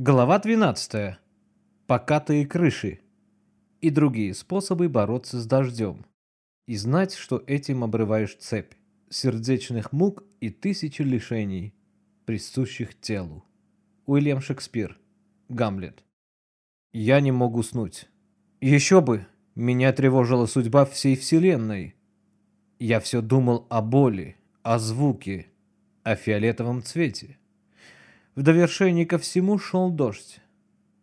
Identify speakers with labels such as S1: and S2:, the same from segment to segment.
S1: Глава 12. Покатые крыши и другие способы бороться с дождем. И знать, что этим обрываешь цепь сердечных мук и тысячи лишений, присущих телу. Уильям Шекспир. Гамлет. Я не мог уснуть. Еще бы, меня тревожила судьба всей вселенной. Я все думал о боли, о звуке, о фиолетовом цвете. В довершение ко всему шел дождь.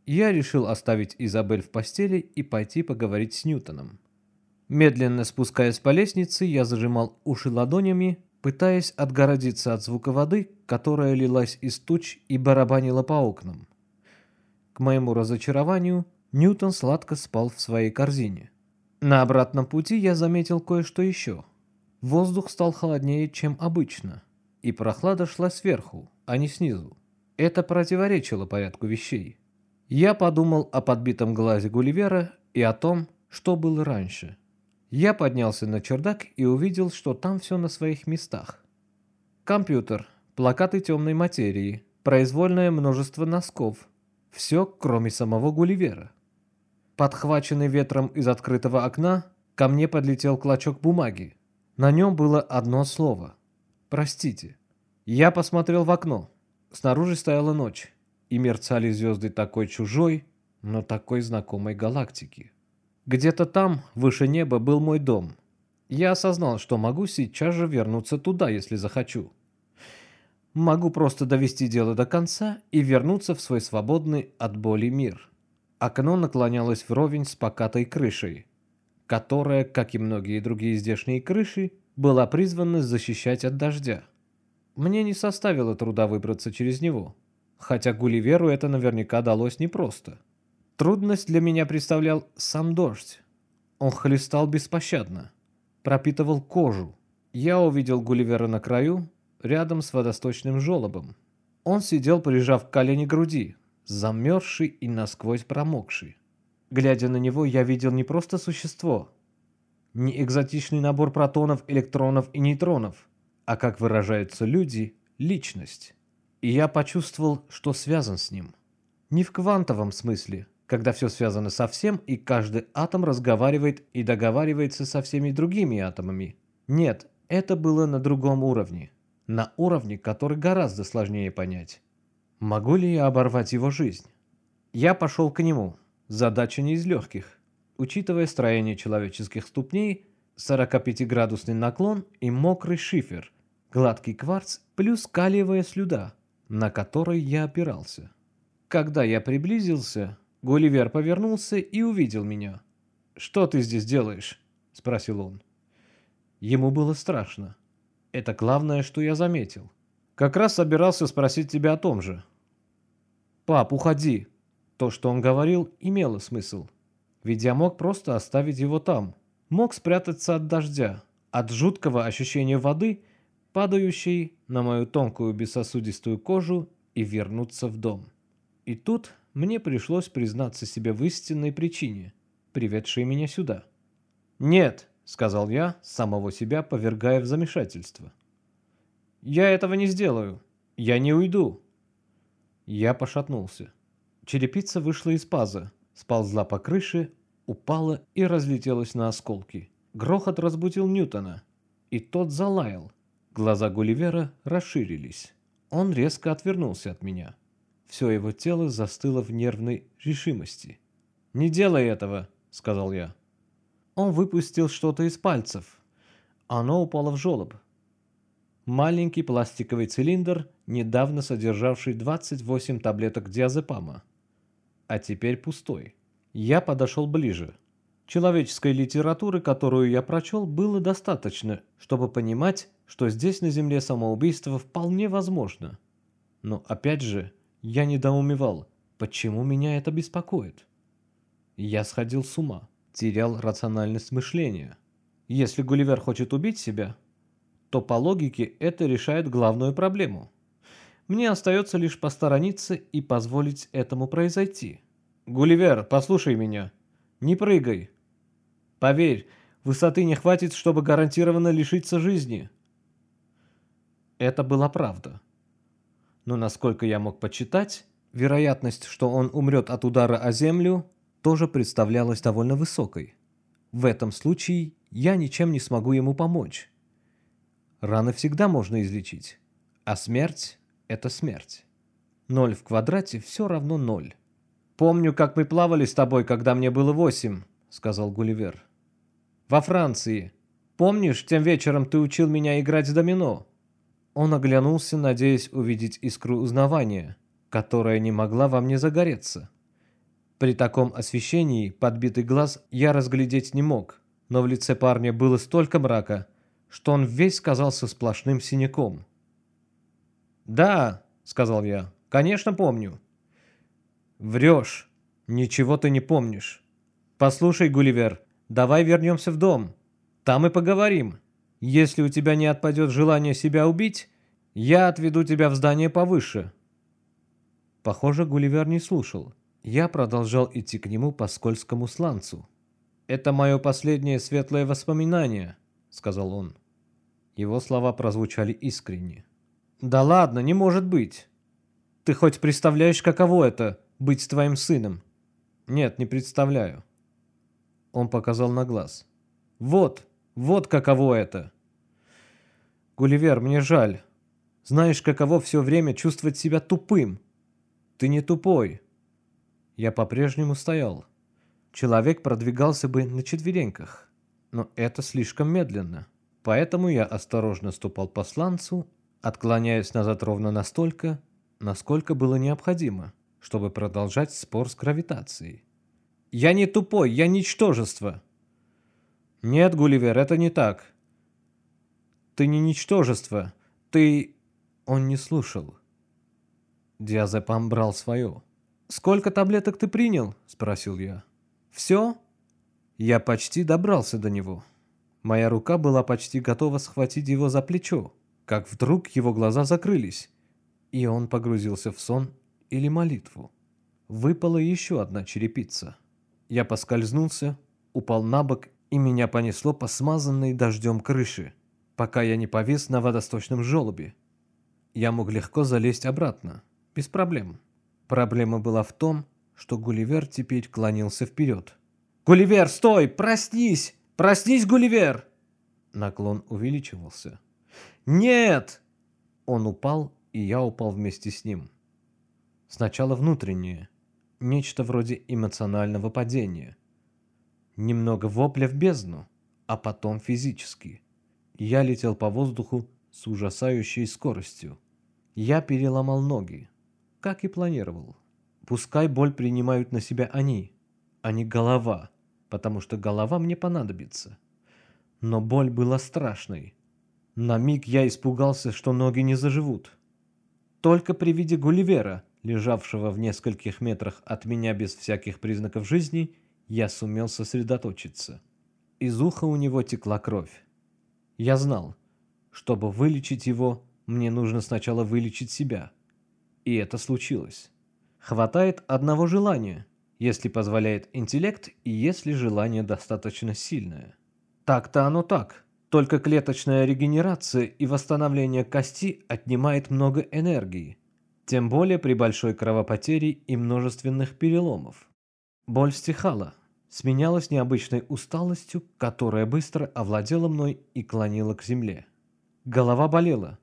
S1: Я решил оставить Изабель в постели и пойти поговорить с Ньютоном. Медленно спускаясь по лестнице, я зажимал уши ладонями, пытаясь отгородиться от звука воды, которая лилась из туч и барабанила по окнам. К моему разочарованию, Ньютон сладко спал в своей корзине. На обратном пути я заметил кое-что еще. Воздух стал холоднее, чем обычно, и прохлада шла сверху, а не снизу. Это противоречило порядку вещей. Я подумал о подбитом глазе Гулливера и о том, что было раньше. Я поднялся на чердак и увидел, что там все на своих местах. Компьютер, плакаты темной материи, произвольное множество носков. Все, кроме самого Гулливера. Подхваченный ветром из открытого окна, ко мне подлетел клочок бумаги. На нем было одно слово. «Простите». Я посмотрел в окно. Снаружи стояла ночь, и мерцали звезды такой чужой, но такой знакомой галактики. Где-то там, выше неба, был мой дом. Я осознал, что могу сейчас же вернуться туда, если захочу. Могу просто довести дело до конца и вернуться в свой свободный от боли мир. Окно наклонялось вровень с покатой крышей, которая, как и многие другие здешние крыши, была призвана защищать от дождя. Мне не составило труда выбраться через него, хотя Гулливеру это наверняка далось непросто. Трудность для меня представлял сам дождь. Он хлестал беспощадно, пропитывал кожу. Я увидел Гулливера на краю, рядом с водосточным желобом. Он сидел, прижав колени к груди, замерзший и насквозь промокший. Глядя на него, я видел не просто существо, не экзотичный набор протонов, электронов и нейтронов, а как выражаются люди, личность. И я почувствовал, что связан с ним. Не в квантовом смысле, когда все связано со всем, и каждый атом разговаривает и договаривается со всеми другими атомами. Нет, это было на другом уровне. На уровне, который гораздо сложнее понять. Могу ли я оборвать его жизнь? Я пошел к нему. Задача не из легких. Учитывая строение человеческих ступней, 45-градусный наклон и мокрый шифер, гладкий кварц плюс калиевая слюда, на которой я опирался. Когда я приблизился, Гулливер повернулся и увидел меня. «Что ты здесь делаешь?» – спросил он. Ему было страшно. Это главное, что я заметил. Как раз собирался спросить тебя о том же. «Пап, уходи!» То, что он говорил, имело смысл. Ведь я мог просто оставить его там. Мог спрятаться от дождя, от жуткого ощущения воды – падающий на мою тонкую бессосудистую кожу и вернуться в дом. И тут мне пришлось признаться себе в истинной причине, приведшей меня сюда. «Нет», — сказал я, самого себя повергая в замешательство. «Я этого не сделаю. Я не уйду». Я пошатнулся. Черепица вышла из паза, сползла по крыше, упала и разлетелась на осколки. Грохот разбудил Ньютона, и тот залаял, Глаза Гулливера расширились. Он резко отвернулся от меня. Все его тело застыло в нервной решимости. «Не делай этого», — сказал я. Он выпустил что-то из пальцев. Оно упало в желоб. Маленький пластиковый цилиндр, недавно содержавший 28 таблеток диазепама. А теперь пустой. Я подошел ближе. Человеческой литературы, которую я прочел, было достаточно, чтобы понимать, что здесь на Земле самоубийство вполне возможно. Но опять же, я недоумевал, почему меня это беспокоит. Я сходил с ума, терял рациональность мышления. Если Гулливер хочет убить себя, то по логике это решает главную проблему. Мне остается лишь посторониться и позволить этому произойти. «Гулливер, послушай меня. Не прыгай. Поверь, высоты не хватит, чтобы гарантированно лишиться жизни. Это была правда. Но насколько я мог почитать, вероятность, что он умрет от удара о землю, тоже представлялась довольно высокой. В этом случае я ничем не смогу ему помочь. Раны всегда можно излечить, а смерть – это смерть. Ноль в квадрате все равно ноль. «Помню, как мы плавали с тобой, когда мне было восемь», – сказал Гулливер. «Во Франции. Помнишь, тем вечером ты учил меня играть в домино?» Он оглянулся, надеясь увидеть искру узнавания, которая не могла во мне загореться. При таком освещении подбитый глаз я разглядеть не мог, но в лице парня было столько мрака, что он весь казался сплошным синяком. «Да», — сказал я, — «конечно помню». «Врешь. Ничего ты не помнишь. Послушай, Гулливер, давай вернемся в дом. Там и поговорим. Если у тебя не отпадет желание себя убить, я отведу тебя в здание повыше». Похоже, Гулливер не слушал. Я продолжал идти к нему по скользкому сланцу. «Это мое последнее светлое воспоминание», — сказал он. Его слова прозвучали искренне. «Да ладно, не может быть. Ты хоть представляешь, каково это — быть твоим сыном?» «Нет, не представляю». Он показал на глаз. «Вот, вот каково это!» «Гулливер, мне жаль. Знаешь, каково все время чувствовать себя тупым. Ты не тупой, я по-прежнему стоял. Человек продвигался бы на четвереньках, но это слишком медленно. Поэтому я осторожно ступал по сланцу, отклоняясь назад ровно настолько, насколько было необходимо, чтобы продолжать спор с гравитацией. «Я не тупой, я ничтожество!» «Нет, Гулливер, это не так. Ты не ничтожество, ты...» Он не слушал. Диазепам брал свое. «Сколько таблеток ты принял?» – спросил я. «Все?» Я почти добрался до него. Моя рука была почти готова схватить его за плечо, как вдруг его глаза закрылись, и он погрузился в сон или молитву. Выпала еще одна черепица. Я поскользнулся, упал на бок, и меня понесло по смазанной дождем крыши, пока я не повис на водосточном желобе. Я мог легко залезть обратно, без проблем. Проблема была в том, что Гулливер теперь клонился вперед. «Гулливер, стой! Проснись! Проснись, Гулливер!» Наклон увеличивался. «Нет!» Он упал, и я упал вместе с ним. Сначала внутреннее, нечто вроде эмоционального падения. Немного вопля в бездну, а потом физически. Я летел по воздуху с ужасающей скоростью. Я переломал ноги, как и планировал. Пускай боль принимают на себя они, а не голова, потому что голова мне понадобится. Но боль была страшной. На миг я испугался, что ноги не заживут. Только при виде Гулливера, лежавшего в нескольких метрах от меня без всяких признаков жизни, я сумел сосредоточиться. Из уха у него текла кровь. Я знал, чтобы вылечить его, мне нужно сначала вылечить себя. И это случилось. Хватает одного желания, если позволяет интеллект и если желание достаточно сильное. Так-то оно так. Только клеточная регенерация и восстановление кости отнимает много энергии. Тем более при большой кровопотере и множественных переломов. Боль стихала, сменялась необычной усталостью, которая быстро овладела мной и клонила к земле. Голова болела,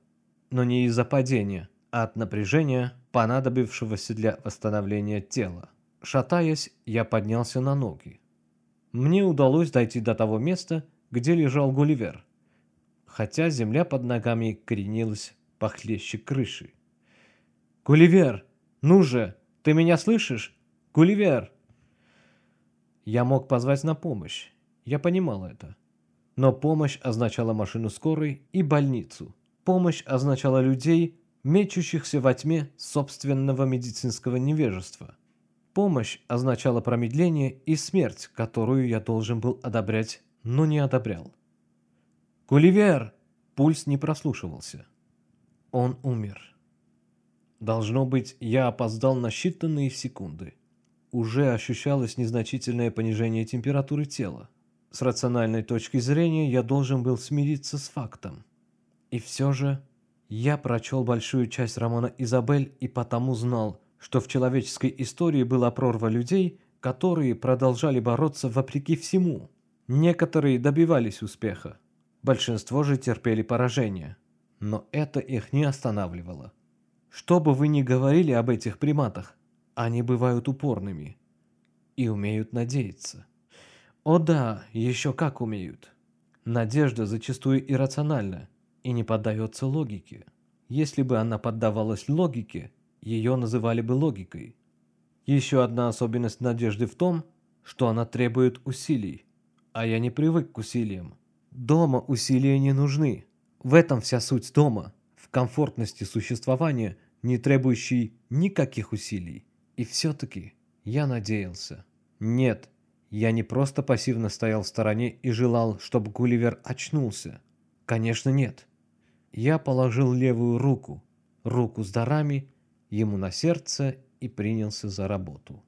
S1: но не из-за падения, от напряжения, понадобившегося для восстановления тела. Шатаясь, я поднялся на ноги. Мне удалось дойти до того места, где лежал Гулливер, хотя земля под ногами коренилась похлеще крыши. «Гулливер! Ну же! Ты меня слышишь? Гулливер!» Я мог позвать на помощь. Я понимал это. Но помощь означала машину скорой и больницу. Помощь означала людей, мечущихся во тьме собственного медицинского невежества. Помощь означала промедление и смерть, которую я должен был одобрять, но не одобрял. «Гулливер!» Пульс не прослушивался. Он умер. Должно быть, я опоздал на считанные секунды. Уже ощущалось незначительное понижение температуры тела. С рациональной точки зрения я должен был смириться с фактом. И все же я прочел большую часть романа «Изабель» и потому знал, что в человеческой истории была прорва людей, которые продолжали бороться вопреки всему. Некоторые добивались успеха, большинство же терпели поражение, но это их не останавливало. Что бы вы ни говорили об этих приматах, они бывают упорными и умеют надеяться. О да, еще как умеют. Надежда зачастую иррациональна и не поддается логике. Если бы она поддавалась логике, ее называли бы логикой. Еще одна особенность надежды в том, что она требует усилий, а я не привык к усилиям. Дома усилия не нужны. В этом вся суть дома, в комфортности существования, не требующей никаких усилий. И все-таки я надеялся. Нет, я не просто пассивно стоял в стороне и желал, чтобы Гулливер очнулся. Конечно, нет. Я положил левую руку, руку с дарами, ему на сердце и принялся за работу.